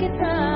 kita